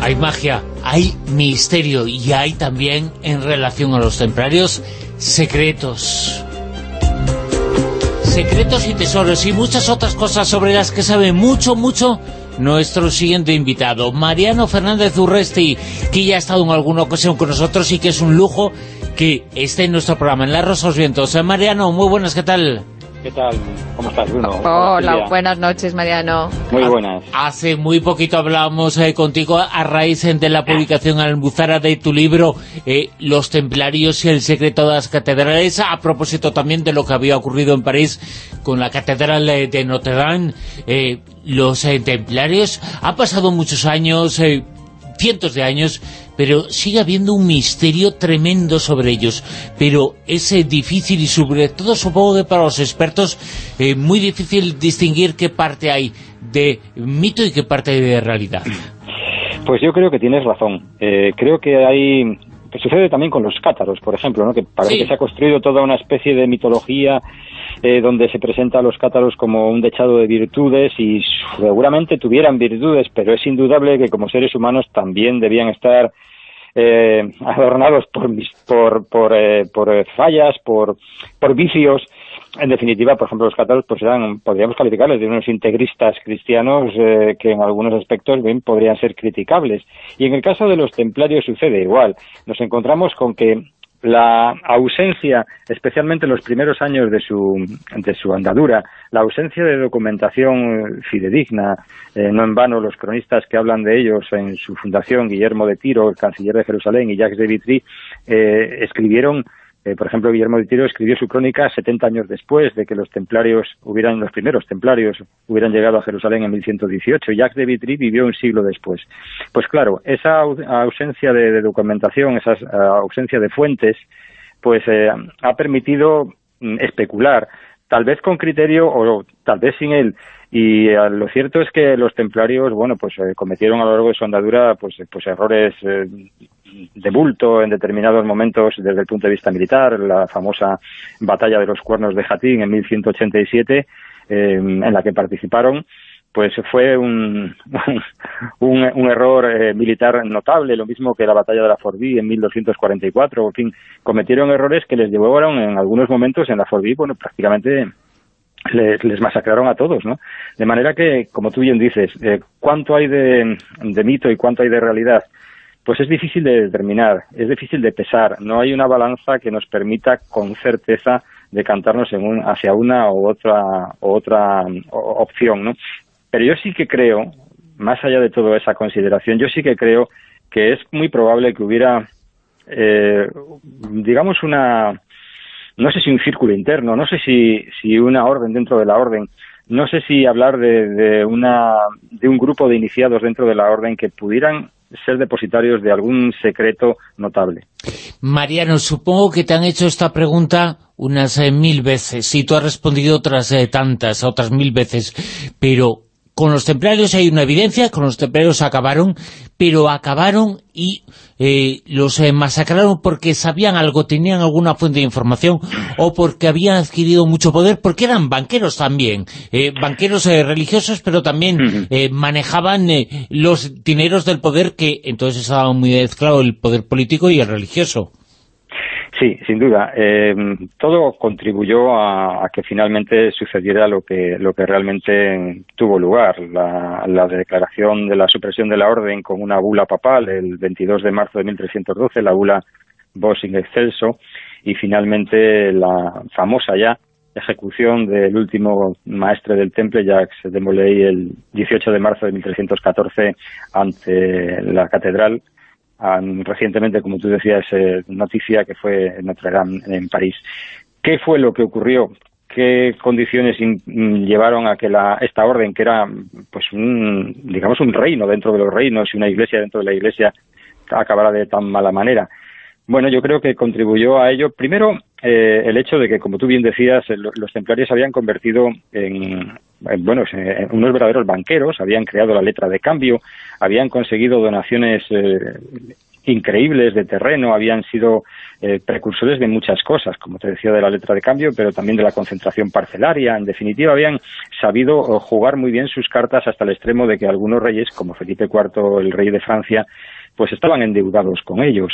Hay magia, hay misterio y hay también, en relación a los templarios, secretos. Secretos y tesoros y muchas otras cosas sobre las que sabe mucho, mucho nuestro siguiente invitado, Mariano Fernández Urresti, que ya ha estado en alguna ocasión con nosotros y que es un lujo que esté en nuestro programa, en La Rosa los Vientos. Eh, Mariano, muy buenas, ¿qué tal? ¿Qué tal? ¿Cómo estás, Bruno? Hola, buenas noches, Mariano. Muy buenas. Hace muy poquito hablábamos eh, contigo a raíz de la publicación Almuzara de tu libro eh, Los templarios y el secreto de las catedrales, a propósito también de lo que había ocurrido en París con la catedral de Notre Dame. Eh, los templarios, ha pasado muchos años, cientos de años, pero sigue habiendo un misterio tremendo sobre ellos. Pero es eh, difícil y sobre todo supongo que para los expertos eh, muy difícil distinguir qué parte hay de mito y qué parte hay de realidad. Pues yo creo que tienes razón. Eh, creo que hay... que sucede también con los cátaros, por ejemplo, ¿no? que parece que se ha construido toda una especie de mitología eh, donde se presenta a los cátaros como un dechado de virtudes y seguramente tuvieran virtudes, pero es indudable que como seres humanos también debían estar eh, adornados por, por, por, eh, por fallas, por, por vicios. En definitiva, por ejemplo, los cátaros pues eran, podríamos calificarles de unos integristas cristianos que en algunos aspectos bien podrían ser criticables. Y en el caso de los templarios sucede igual. Nos encontramos con que la ausencia, especialmente en los primeros años de su, de su andadura, la ausencia de documentación fidedigna, eh, no en vano los cronistas que hablan de ellos en su fundación, Guillermo de Tiro, el canciller de Jerusalén, y Jacques de Vitry, eh, escribieron eh, por ejemplo, Guillermo de Tiro escribió su crónica 70 años después de que los templarios hubieran, los primeros templarios hubieran llegado a Jerusalén en 1118. Jacques de Vitry vivió un siglo después. Pues claro, esa ausencia de, documentación, esa eh, ausencia de fuentes, pues eh, ha permitido mm, especular, tal vez con criterio o tal vez sin él, y lo cierto es que los templarios, bueno, pues cometieron a lo largo de su andadura pues, pues errores de bulto en determinados momentos desde el punto de vista militar, la famosa batalla de los cuernos de Jatín en 1187, em, en la que participaron, pues fue un, un, error eh, militar notable, lo mismo que la batalla de la Forbí en 1244, en fin, cometieron errores que les llevaron en algunos momentos en la Forbí, bueno, prácticamente les, les, masacraron a todos, ¿no? De manera que, como tú bien dices, eh, ¿cuánto hay de mito y cuánto hay de realidad? Pues es difícil de determinar, es difícil de pesar. No hay una balanza que nos permita con certeza decantarnos en un, hacia una u otra, otra opción, ¿no? Pero yo sí que creo, más allá de toda esa consideración, yo sí que creo que es muy probable que hubiera, eh, digamos, una, no sé si un círculo interno, no sé si, si una orden dentro de la orden, no sé si hablar de, una, de un grupo de iniciados dentro de la orden que pudieran ser depositarios de algún secreto notable. Mariano, supongo que te han hecho esta pregunta unas eh, mil veces, y tú has respondido otras eh, tantas, otras mil veces, pero con los templarios hay una evidencia, con los templarios acabaron, pero acabaron y eh, los eh, masacraron porque sabían algo, tenían alguna fuente de información, o porque habían adquirido mucho poder, porque eran banqueros también, eh, banqueros religiosos, pero también manejaban los dineros del poder, que entonces estaba muy mezclado el poder político y el religioso. Sí, sin duda. Eh, todo contribuyó a, que finalmente sucediera lo que, lo que realmente tuvo lugar. La, declaración de la supresión de la orden con una bula papal el 22 de marzo de 1312, la bula Bossing Excelso, y finalmente la famosa ya ejecución del último maestre del temple, Jacques de Molay, el 18 de marzo de 1314 ante la catedral recientemente, como tú decías, eh, noticia que fue Notre Dame en París. ¿Qué fue lo que ocurrió? ¿Qué condiciones llevaron a que la, esta orden, que era pues un, digamos un reino dentro de los reinos y una iglesia dentro de la iglesia, acabara de tan mala manera? Bueno, yo creo que contribuyó a ello, primero, eh, el hecho de que, como tú bien decías, los templarios habían convertido en, bueno, en unos verdaderos banqueros, habían creado la letra de cambio, habían conseguido donaciones eh, increíbles de terreno, habían sido eh, precursores de muchas cosas, como te decía, de la letra de cambio, pero también de la concentración parcelaria. En definitiva, habían sabido eh, jugar muy bien sus cartas hasta el extremo de que algunos reyes, como Felipe IV, el rey de Francia, pues estaban endeudados con ellos.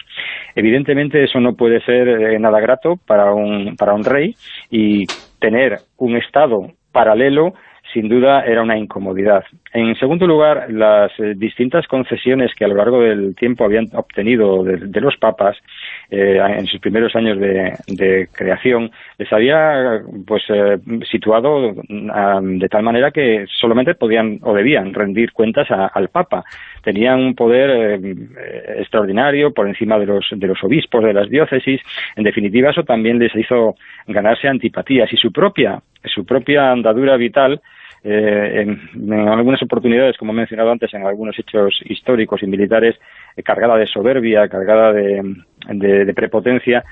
Evidentemente eso no puede ser eh, nada grato para un, para un rey y tener un Estado paralelo sin duda era una incomodidad. En segundo lugar, las eh, distintas concesiones que a lo largo del tiempo habían obtenido de, los papas eh, en sus primeros años de, creación les había pues eh, situado de tal manera que solamente podían o debían rendir cuentas al papa. Tenían un poder extraordinario por encima de los, de los obispos de las diócesis. En definitiva, eso también les hizo ganarse antipatías y su propia, su propia andadura vital eh, en, algunas oportunidades, como he mencionado antes, en algunos hechos históricos y militares, eh, cargada de soberbia, cargada de, prepotencia,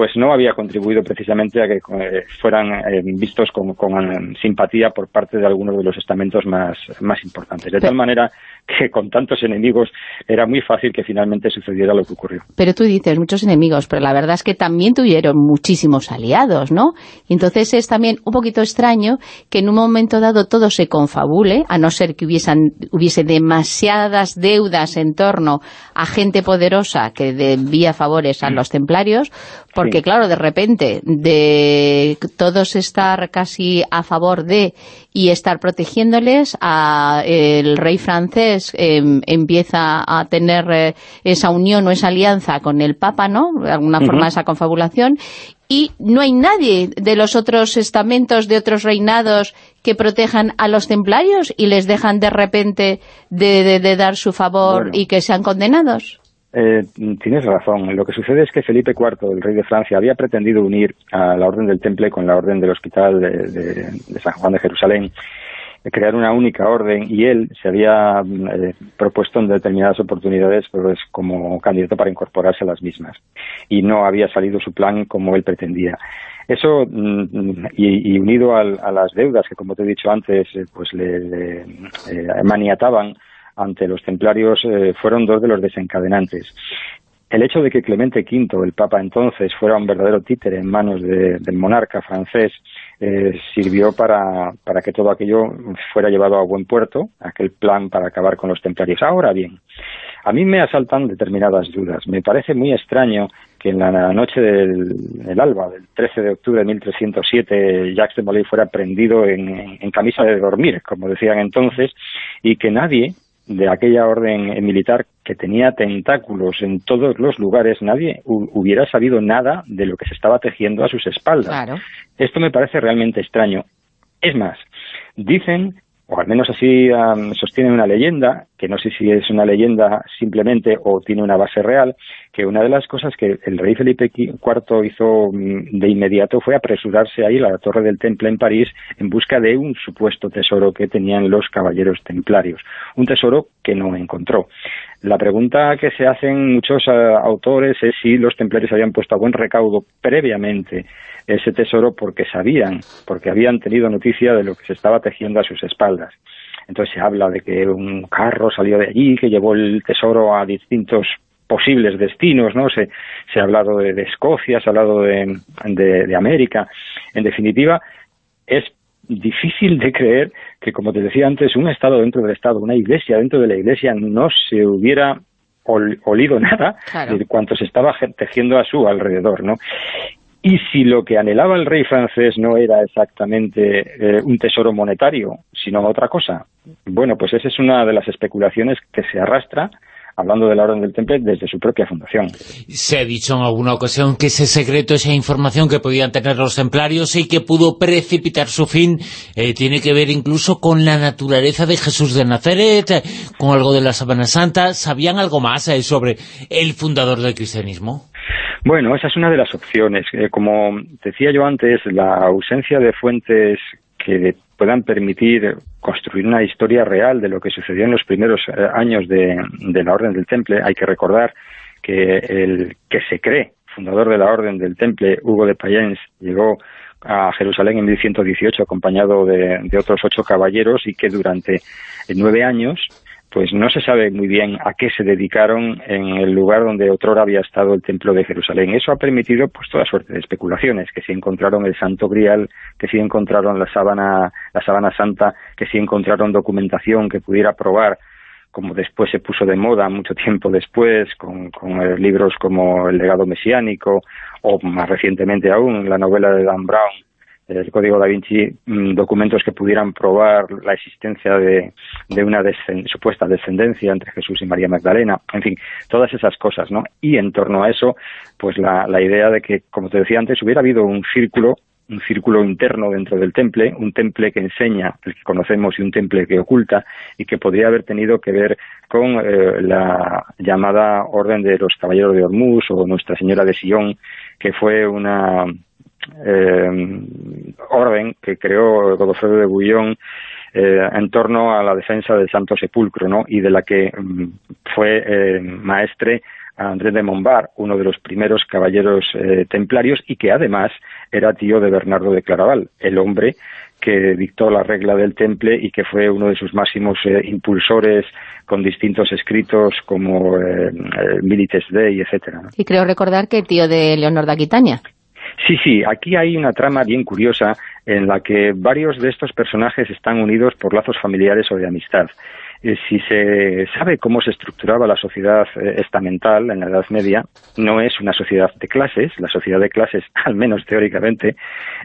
pues no había contribuido precisamente a que eh, fueran vistos con, con, simpatía por parte de algunos de los estamentos más, más importantes. De tal manera que con tantos enemigos era muy fácil que finalmente sucediera lo que ocurrió. Pero tú dices muchos enemigos, pero la verdad es que también tuvieron muchísimos aliados, ¿no? Y entonces es también un poquito extraño que en un momento dado todo se confabule, a no ser que hubiesen, hubiese demasiadas deudas en torno a gente poderosa que debía favores a los templarios, porque claro, de repente, de todos estar casi a favor de y estar protegiéndoles, a el rey francés em, empieza a tener eh, esa unión o esa alianza con el Papa, ¿no? De alguna forma esa confabulación, y no hay nadie de los otros estamentos, de otros reinados, que protejan a los templarios y les dejan de repente de, dar su favor y que sean condenados. Eh, tienes razón. Lo que sucede es que Felipe IV, el rey de Francia, había pretendido unir a la Orden del Temple con la Orden del Hospital de, San Juan de Jerusalén, crear una única orden, y él se había eh, propuesto en determinadas oportunidades pues, como candidato para incorporarse a las mismas. Y no había salido su plan como él pretendía. Eso, mm, y, unido a las deudas que, como te he dicho antes, eh, pues le, maniataban ante los templarios eh, fueron dos de los desencadenantes. El hecho de que Clemente V, el Papa entonces, fuera un verdadero títere en manos del monarca francés, eh, sirvió para, para que todo aquello fuera llevado a buen puerto, aquel plan para acabar con los templarios. Ahora bien, a mí me asaltan determinadas dudas. Me parece muy extraño que en la noche del alba, del 13 de octubre de 1307, Jacques de Molay fuera prendido en, camisa de dormir, como decían entonces, y que nadie, de aquella orden militar que tenía tentáculos en todos los lugares, nadie hubiera sabido nada de lo que se estaba tejiendo a sus espaldas. Esto me parece realmente extraño. Es más, dicen o al menos así sostiene una leyenda, que no sé si es una leyenda simplemente o tiene una base real, que una de las cosas que el rey Felipe IV hizo mm, de inmediato fue apresurarse a ir a la Torre del Temple en París en busca de un supuesto tesoro que tenían los caballeros templarios, un tesoro que no encontró. La pregunta que se hacen muchos eh, autores es si los templarios habían puesto a buen recaudo previamente ese tesoro porque sabían, porque habían tenido noticia de lo que se estaba tejiendo a sus espaldas. Entonces se habla de que un carro salió de allí, que llevó el tesoro a distintos posibles destinos, ¿no? Se, se ha hablado de, Escocia, se ha hablado de, de, América. En definitiva, es difícil de creer que, como te decía antes, un Estado dentro del Estado, una iglesia dentro de la iglesia, no se hubiera olido nada de cuanto se estaba tejiendo a su alrededor, ¿no? Y si lo que anhelaba el rey francés no era exactamente eh, un tesoro monetario, sino otra cosa, bueno, pues esa es una de las especulaciones que se arrastra hablando de la Orden del Temple desde su propia fundación. Se ha dicho en alguna ocasión que ese secreto, esa información que podían tener los templarios y que pudo precipitar su fin, eh, tiene que ver incluso con la naturaleza de Jesús de Nazaret, con algo de la Sabana Santa. ¿Sabían algo más eh, sobre el fundador del cristianismo? Bueno, esa es una de las opciones. Eh, como decía yo antes, la ausencia de fuentes que puedan permitir construir una historia real de lo que sucedió en los primeros eh, años de, la Orden del Temple. Hay que recordar que el que se cree fundador de la Orden del Temple, Hugo de Payens, llegó a Jerusalén en 1118 acompañado de, de otros ocho caballeros y que durante nueve años pues no se sabe muy bien a qué se dedicaron en el lugar donde otrora había estado el templo de Jerusalén. Eso ha permitido pues toda suerte de especulaciones, que si encontraron el Santo Grial, que si encontraron la sábana, la sábana santa, que si encontraron documentación que pudiera probar como después se puso de moda mucho tiempo después, con, con eh, libros como El legado mesiánico, o más recientemente aún la novela de Dan Brown, el Código da Vinci mm, documentos que pudieran probar la existencia de, una supuesta descendencia entre Jesús y María Magdalena, en fin, todas esas cosas, ¿no? Y en torno a eso, pues la, la idea de que, como te decía antes, hubiera habido un círculo un círculo interno dentro del temple, un temple que enseña, el que conocemos, y un temple que oculta, y que podría haber tenido que ver con eh, la llamada Orden de los Caballeros de Hormuz o Nuestra Señora de Sion, que fue una eh, orden que creó Godofredo de Bouillon eh, en torno a la defensa del Santo Sepulcro, ¿no? y de la que mm, fue eh, maestre Andrés de Montbar, uno de los primeros caballeros eh, templarios y que además era tío de Bernardo de Claraval, el hombre que dictó la regla del temple y que fue uno de sus máximos impulsores con distintos escritos como eh, Milites Dei, etcétera. Y creo recordar que tío de Leonor de Aquitania. Sí, sí, aquí hay una trama bien curiosa en la que varios de estos personajes están unidos por lazos familiares o de amistad. Eh, si se sabe cómo se estructuraba la sociedad eh, estamental en la Edad Media, no es una sociedad de clases. La sociedad de clases, al menos teóricamente,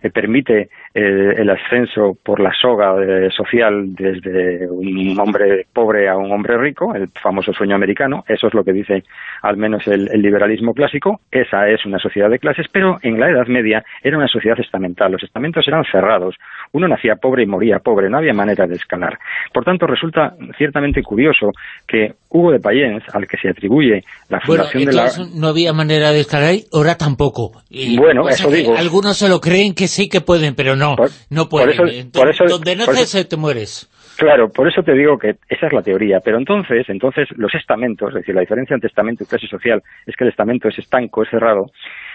eh, permite el ascenso por la soga social desde un hombre pobre a un hombre rico, el famoso sueño americano. Eso es lo que dice al menos el, el liberalismo clásico. Esa es una sociedad de clases, pero en la Edad Media era una sociedad estamental. Los estamentos eran cerrados. Uno nacía pobre y moría pobre. No había manera de escalar. Por tanto, resulta ciertamente curioso que Hugo de Payens, al que se atribuye la fundación de la... no había manera de estar ahí, ahora tampoco. bueno, eso digo. Algunos se lo creen que sí que pueden, pero no, no pueden. Por eso, donde naces te mueres. Claro, por eso te digo que esa es la teoría. Pero entonces, entonces los estamentos, es decir, la diferencia entre estamento y clase social es que el estamento es estanco, es cerrado,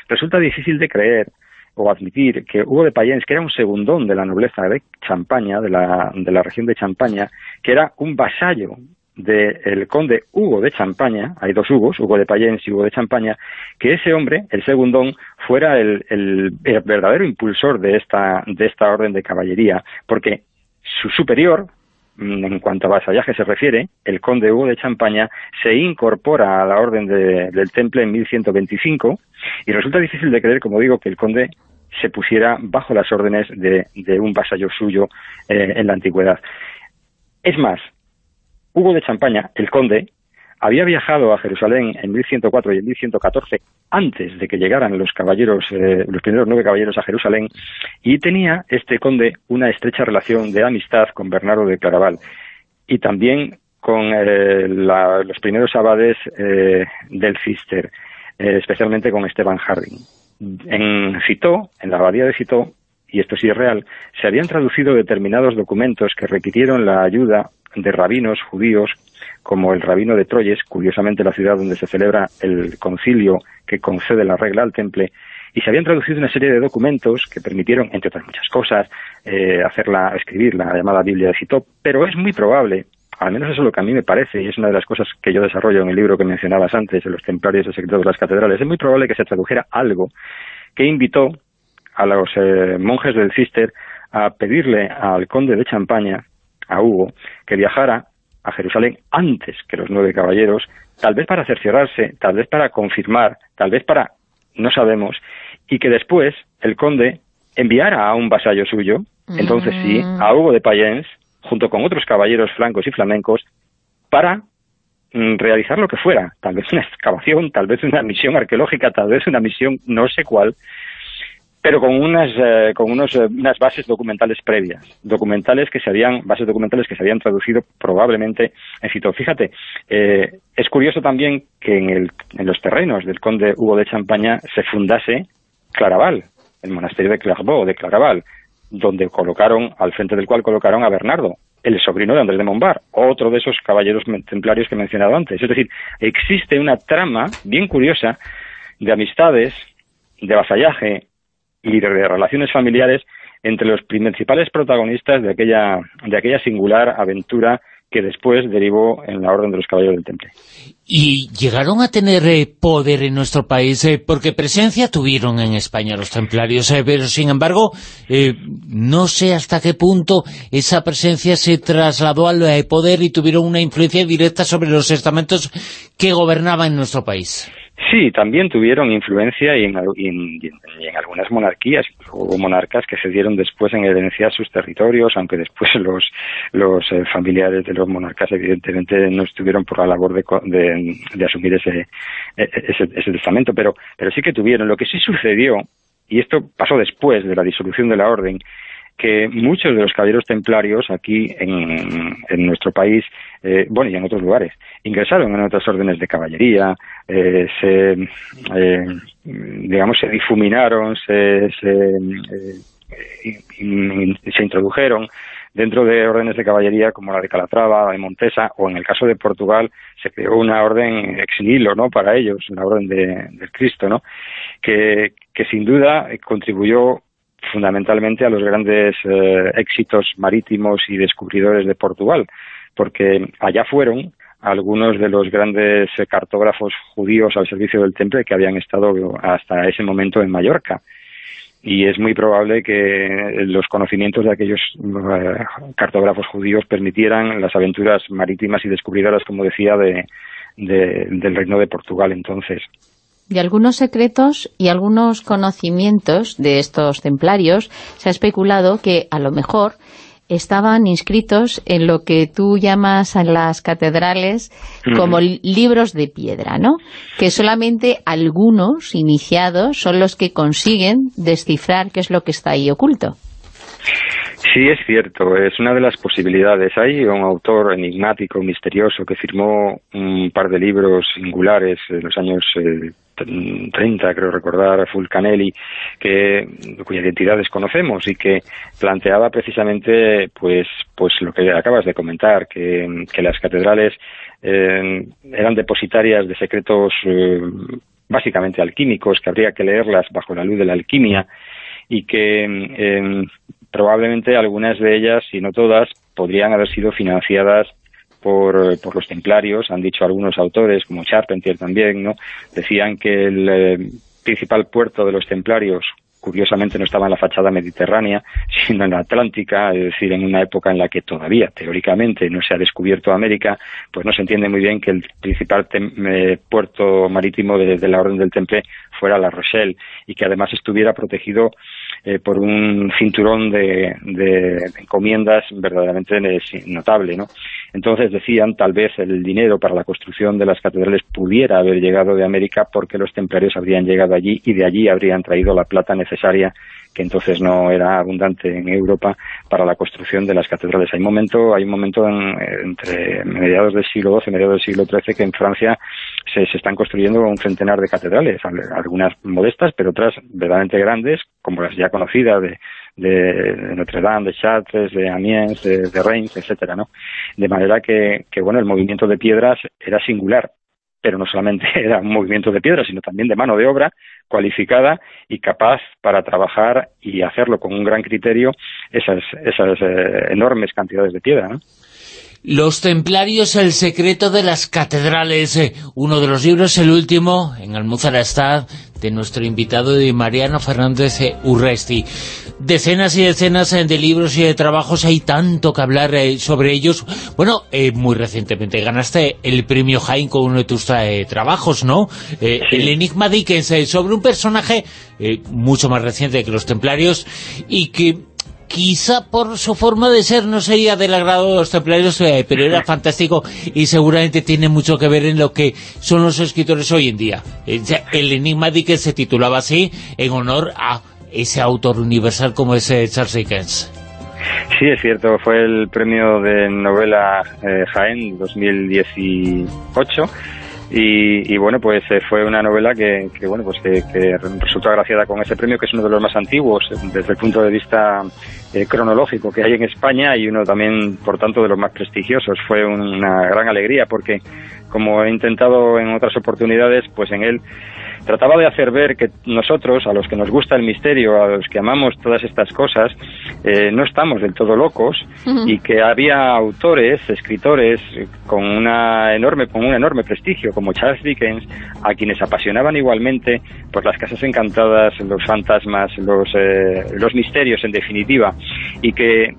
resulta difícil de creer o admitir que Hugo de Payens, que era un segundón de la nobleza de Champaña, de la, de la región de Champaña, que era un vasallo del conde Hugo de Champaña, hay dos Hugos, Hugo de Payens y Hugo de Champaña, que ese hombre, el segundón, fuera el, el, verdadero impulsor de esta, de esta orden de caballería, porque su superior, en cuanto a vasallaje se refiere, el conde Hugo de Champaña se incorpora a la orden del Temple en 1125 y resulta difícil de creer, como digo, que el conde se pusiera bajo las órdenes de, un vasallo suyo eh, en la antigüedad. Es más, Hugo de Champaña, el conde, había viajado a Jerusalén en 1104 y en 1114 antes de que llegaran los caballeros, eh, los primeros nueve caballeros a Jerusalén, y tenía este conde una estrecha relación de amistad con Bernardo de Claraval y también con eh, los primeros abades del Cister, especialmente con Esteban Harding. En Citó, en la abadía de Citó, y esto sí es real, se habían traducido determinados documentos que requirieron la ayuda de rabinos judíos como el rabino de Troyes, curiosamente la ciudad donde se celebra el concilio que concede la regla al temple, y se habían traducido una serie de documentos que permitieron, entre otras muchas cosas, eh, hacerla, escribir la llamada Biblia de Citó, pero es muy probable, al menos eso es lo que a mí me parece, y es una de las cosas que yo desarrollo en el libro que mencionabas antes, de los templarios y secretos de las catedrales, es muy probable que se tradujera algo que invitó a los eh, monjes del Cister a pedirle al conde de Champaña, a Hugo, que viajara a Jerusalén antes que los nueve caballeros, tal vez para cerciorarse, tal vez para confirmar, tal vez para, no sabemos, y que después el conde enviara a un vasallo suyo, entonces sí, a mm. Hugo de Payens, junto con otros caballeros flancos y flamencos, para mm, realizar lo que fuera, tal vez una excavación, tal vez una misión arqueológica, tal vez una misión no sé cuál, pero con unas eh, con unos, eh, unas bases documentales previas, documentales que se habían bases documentales que se habían traducido probablemente en Cito. Fíjate, eh, es curioso también que en, el, en los terrenos del conde Hugo de Champaña se fundase Claraval, el monasterio de Clairvaux, de Claraval, donde colocaron, al frente del cual colocaron a Bernardo, el sobrino de Andrés de Montbar, otro de esos caballeros templarios que he mencionado antes. Es decir, existe una trama bien curiosa de amistades, de vasallaje, y de relaciones familiares entre los principales protagonistas de aquella, de aquella singular aventura que después derivó en la Orden de los Caballeros del Temple. ¿Y llegaron a tener eh, poder en nuestro país? Eh, porque presencia tuvieron en España los templarios, eh, pero sin embargo, no sé hasta qué punto esa presencia se trasladó al poder y tuvieron una influencia directa sobre los estamentos que gobernaban en nuestro país. Sí, también tuvieron influencia y en, algunas monarquías. Hubo monarcas que se dieron después en herencia sus territorios, aunque después los, los eh, familiares de los monarcas evidentemente no estuvieron por la labor de, de, asumir ese, e, ese, ese testamento, pero, pero sí que tuvieron. Lo que sí sucedió, y esto pasó después de la disolución de la orden, que muchos de los caballeros templarios aquí en, en nuestro país, eh, bueno, y en otros lugares, ingresaron en otras órdenes de caballería, eh, se, eh, digamos, se difuminaron, se, se, se introdujeron dentro de órdenes de caballería como la de Calatrava, de Montesa, o en el caso de Portugal se creó una orden ex ¿no?, para ellos, una orden de, del Cristo, ¿no?, que, que sin duda contribuyó fundamentalmente a los grandes eh, éxitos marítimos y descubridores de Portugal, porque allá fueron algunos de los grandes cartógrafos judíos al servicio del temple que habían estado hasta ese momento en Mallorca. Y es muy probable que los conocimientos de aquellos eh, cartógrafos judíos permitieran las aventuras marítimas y descubridoras, como decía, de, del reino de Portugal entonces de algunos secretos y algunos conocimientos de estos templarios, se ha especulado que a lo mejor estaban inscritos en lo que tú llamas en las catedrales como libros de piedra, ¿no? Que solamente algunos iniciados son los que consiguen descifrar qué es lo que está ahí oculto. Sí, es cierto, es una de las posibilidades. Hay un autor enigmático, misterioso, que firmó un par de libros singulares en los años eh, 30, creo recordar, Fulcanelli, que, cuya identidad desconocemos y que planteaba precisamente pues, pues lo que acabas de comentar, que, las catedrales eh, eran depositarias de secretos eh, básicamente alquímicos, que habría que leerlas bajo la luz de la alquimia y que eh, probablemente algunas de ellas, si no todas, podrían haber sido financiadas por, por los templarios, han dicho algunos autores, como Charpentier también, ¿no? decían que el eh, principal puerto de los templarios curiosamente no estaba en la fachada mediterránea, sino en la Atlántica, es decir, en una época en la que todavía, teóricamente, no se ha descubierto América, pues no se entiende muy bien que el principal eh, puerto marítimo de, de, la Orden del Temple fuera La Rochelle y que además estuviera protegido eh, por un cinturón de, encomiendas verdaderamente notable, ¿no? Entonces decían, tal vez el dinero para la construcción de las catedrales pudiera haber llegado de América porque los templarios habrían llegado allí y de allí habrían traído la plata necesaria que entonces no era abundante en Europa para la construcción de las catedrales. Hay un momento, hay un momento entre mediados del siglo XII y mediados del siglo XIII que en Francia se, están construyendo un centenar de catedrales, algunas modestas, pero otras verdaderamente grandes, como las ya conocidas de, de Notre Dame, de Chartres, de Amiens, de, Reims, etcétera, ¿no? De manera que, que, bueno, el movimiento de piedras era singular, pero no solamente era un movimiento de piedras, sino también de mano de obra cualificada y capaz para trabajar y hacerlo con un gran criterio esas, esas eh, enormes cantidades de piedra, ¿no? Los templarios, el secreto de las catedrales, eh, uno de los libros, el último, en Almuzara de nuestro invitado de Mariano Fernández eh, Urresti. Decenas y decenas eh, de libros y de trabajos, hay tanto que hablar sobre ellos. Bueno, muy recientemente ganaste el premio Jaime con uno de tus trabajos, ¿no? El Enigma Dickens, sobre un personaje mucho más reciente que los templarios y que quizá por su forma de ser no sería del agrado de los templarios, eh, pero era fantástico y seguramente tiene mucho que ver en lo que son los escritores hoy en día. Eh, el Enigma de que se titulaba así en honor a ese autor universal como es Charles Dickens. Sí, es cierto, fue el premio de novela eh, Jaén 2018 y, bueno, pues eh, fue una novela que, bueno, pues que, resultó agraciada con ese premio, que es uno de los más antiguos desde el punto de vista eh, cronológico que hay en España y uno también, por tanto, de los más prestigiosos. Fue una gran alegría porque, como he intentado en otras oportunidades, pues en él trataba de hacer ver que nosotros, a los que nos gusta el misterio, a los que amamos todas estas cosas, eh, no estamos del todo locos y que había autores, escritores con una enorme con un enorme prestigio como Charles Dickens, a quienes apasionaban igualmente pues las casas encantadas, los fantasmas, los eh, los misterios en definitiva. Y que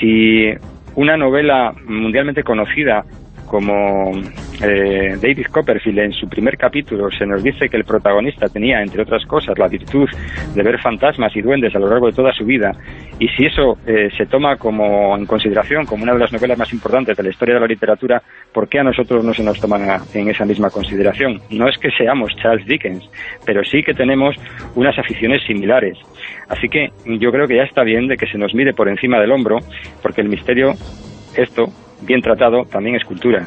si una novela mundialmente conocida como eh, David Copperfield en su primer capítulo se nos dice que el protagonista tenía, entre otras cosas, la virtud de ver fantasmas y duendes a lo largo de toda su vida, y si eso eh, se toma como en consideración como una de las novelas más importantes de la historia de la literatura, ¿por qué a nosotros no se nos toma en esa misma consideración? No es que seamos Charles Dickens, pero sí que tenemos unas aficiones similares. Así que yo creo que ya está bien de que se nos mire por encima del hombro, porque el misterio, esto, bien tratado, también es cultura.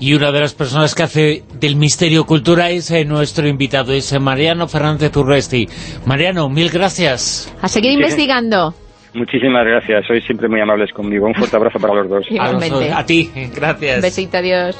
Y una de las personas que hace del misterio cultura es eh, nuestro invitado, es eh, Mariano Fernández Urresti. Mariano, mil gracias. A seguir investigando. Muchísimas gracias, sois siempre muy amables conmigo. Un fuerte abrazo para los dos. A, a ti, gracias. Besito, adiós.